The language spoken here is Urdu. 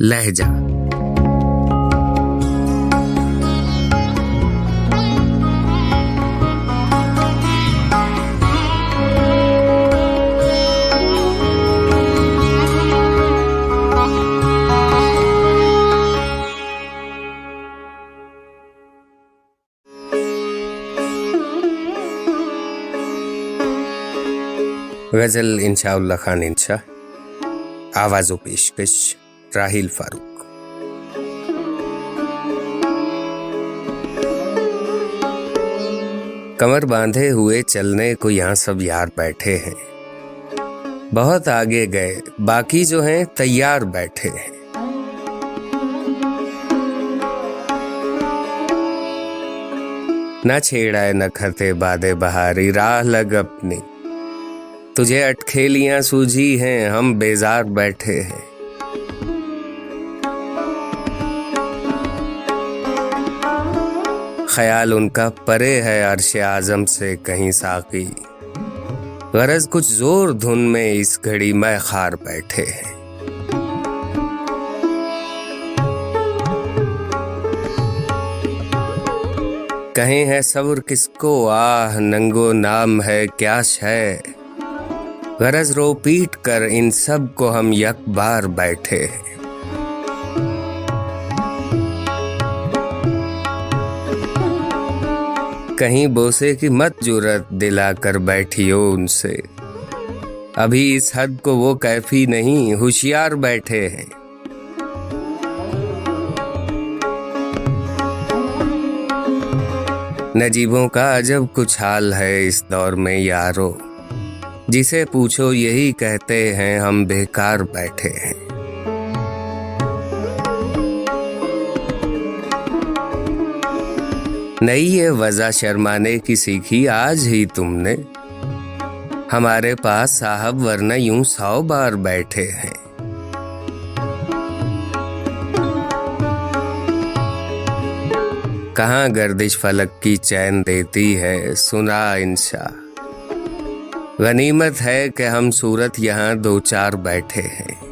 لہجہ۔ غزل انشاء اللہ خان انشا آواز و پیشکش۔ راہیل فاروق۔ کمر باندھے ہوئے چلنے کو یہاں سب یار بیٹھے ہیں۔ بہت آگے گئے، باقی جو ہیں تیار بیٹھے ہیں۔ نہ چھیڑا نہ کھتے بادے بہاری، راہ لگ اپنی۔ تجھے اٹکھیلیاں سوجھی ہیں، ہم بیزار بیٹھے ہیں۔ خیال ان کا پرے ہے عرش اعظم سے کہیں ساقی۔ غرض کچھ زور دھن میں اس گھڑی میں خار بیٹھے ہیں۔ کہیں ہے صبر کس کو؟ آہ ننگو نام ہے کیا ہے غرض رو پیٹ کر ان سب کو ہم یک بار بیٹھے ہیں۔ کہیں بوسے کی مت جرت دلا کر بیٹھی ہو ان سے۔ ابھی اس حد کو وہ کیفی نہیں، ہوشیار بیٹھے ہیں۔ نجیبوں کا عجب کچھ حال ہے اس دور میں یارو۔ جسے پوچھو یہی کہتے ہیں ہم بیکار بیٹھے ہیں۔ نئی یہ وضع شرمانے کی سیکھی آج ہی تم نے۔ ہمارے پاس صاحب ورنہ یوں سو بار بیٹھے ہیں۔ کہاں گردش فلک کی چین دیتی ہے؟ سنا انشا غنیمت ہے کہ ہم صورت یہاں دو چار بیٹھے ہیں۔